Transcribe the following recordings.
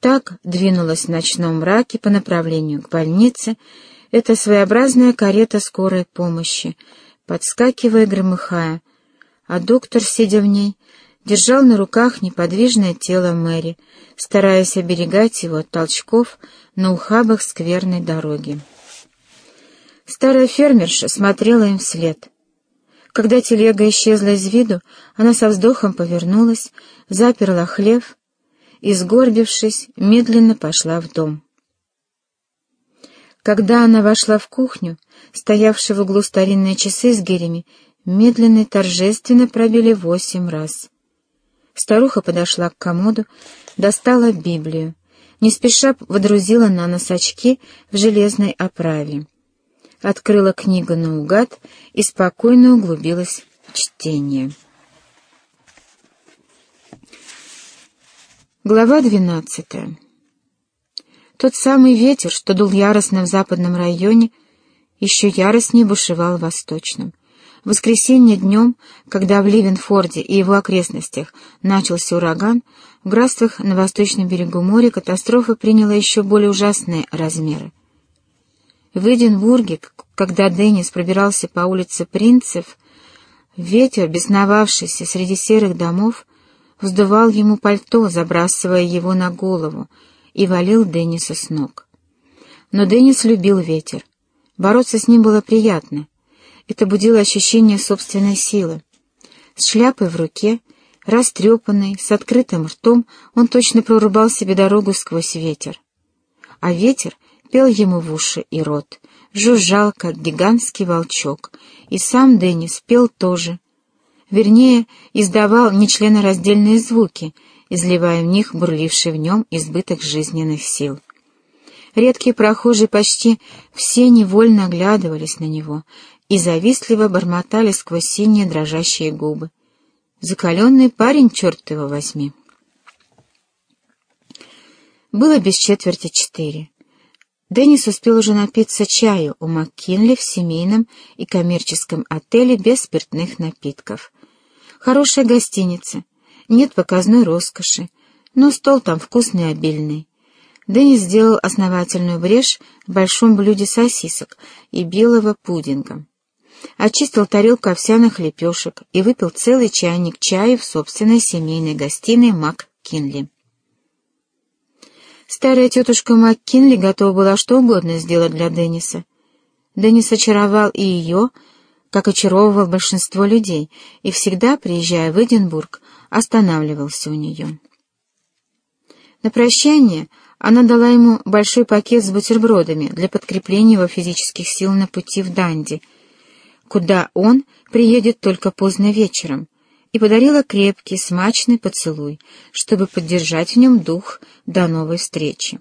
так двинулась в ночном мраке по направлению к больнице эта своеобразная карета скорой помощи, подскакивая громыхая, а доктор, сидя в ней, держал на руках неподвижное тело Мэри, стараясь оберегать его от толчков на ухабах скверной дороги. Старая фермерша смотрела им вслед. Когда телега исчезла из виду, она со вздохом повернулась, заперла хлев и, сгорбившись, медленно пошла в дом. Когда она вошла в кухню, стоявшие в углу старинные часы с гирями медленно и торжественно пробили восемь раз. Старуха подошла к комоду, достала Библию, не спеша водрузила на нос очки в железной оправе. Открыла книгу наугад и спокойно углубилась в чтение. Глава двенадцатая тот самый ветер, что дул яростно в западном районе, еще яростнее бушевал в восточном. В воскресенье днем, когда в Ливенфорде и его окрестностях начался ураган, в графствах на восточном берегу моря катастрофа приняла еще более ужасные размеры. В Эдинбурге, когда Деннис пробирался по улице Принцев, ветер, бесновавшийся среди серых домов, вздувал ему пальто, забрасывая его на голову, и валил Денниса с ног. Но Деннис любил ветер. Бороться с ним было приятно. Это будило ощущение собственной силы. С шляпой в руке, растрепанный, с открытым ртом, он точно прорубал себе дорогу сквозь ветер. А ветер пел ему в уши и рот, жужжал, как гигантский волчок, и сам Деннис пел тоже. Вернее, издавал нечленораздельные звуки — изливая в них бурливший в нем избыток жизненных сил. Редкие прохожие почти все невольно оглядывались на него и завистливо бормотали сквозь синие дрожащие губы. Закаленный парень, черт его возьми. Было без четверти четыре. Деннис успел уже напиться чаю у МакКинли в семейном и коммерческом отеле без спиртных напитков. Хорошая гостиница, нет показной роскоши, но стол там вкусный и обильный. Деннис сделал основательную брешь в большом блюде сосисок и белого пудинга. Очистил тарелку овсяных лепешек и выпил целый чайник чая в собственной семейной гостиной Мак Кинли. Старая тетушка Мак Кинли готова была что угодно сделать для Денниса. Деннис очаровал и ее, как очаровывал большинство людей, и всегда, приезжая в Эдинбург, останавливался у нее. На прощание она дала ему большой пакет с бутербродами для подкрепления его физических сил на пути в Данди, куда он приедет только поздно вечером, и подарила крепкий, смачный поцелуй, чтобы поддержать в нем дух до новой встречи.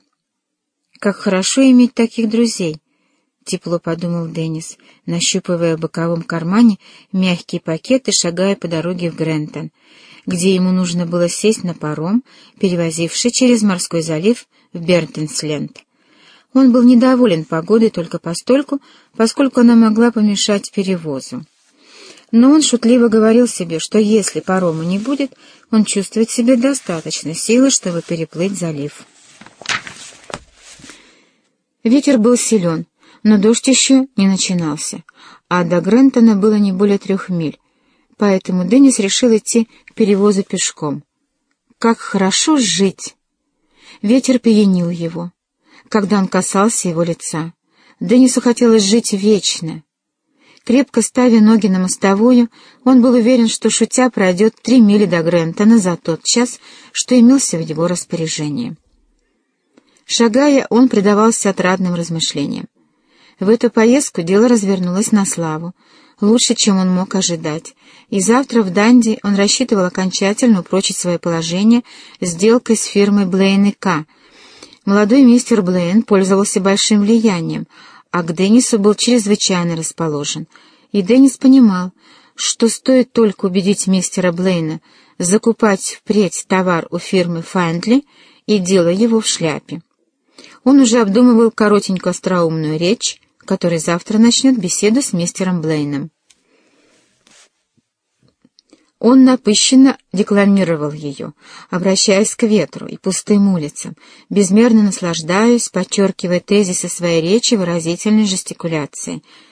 Как хорошо иметь таких друзей —— тепло подумал Деннис, нащупывая в боковом кармане мягкий пакет и шагая по дороге в Грентон, где ему нужно было сесть на паром, перевозивший через морской залив в Бертенсленд. Он был недоволен погодой только постольку, поскольку она могла помешать перевозу. Но он шутливо говорил себе, что если парома не будет, он чувствует себе достаточно силы, чтобы переплыть залив. Ветер был силен, но дождь еще не начинался, а до Грентона было не более трех миль, поэтому Деннис решил идти к перевозу пешком. Как хорошо жить! Ветер пьянил его, когда он касался его лица. Деннису хотелось жить вечно. Крепко ставя ноги на мостовую, он был уверен, что, шутя, пройдет три мили до Грентона за тот час, что имелся в его распоряжении. Шагая, он предавался отрадным размышлениям. В эту поездку дело развернулось на славу, лучше, чем он мог ожидать, и завтра в Данди он рассчитывал окончательно упрочить свое положение сделкой с фирмой Блейн и К. Молодой мистер Блейн пользовался большим влиянием, а к Деннису был чрезвычайно расположен, и Деннис понимал, что стоит только убедить мистера Блейна закупать впредь товар у фирмы Файндли, и дело его в шляпе. Он уже обдумывал коротенькую остроумную речь, который завтра начнет беседу с мистером Блейном. Он напыщенно декламировал ее, обращаясь к ветру и пустым улицам, безмерно наслаждаясь, подчеркивая тезисы своей речи выразительной жестикуляцией,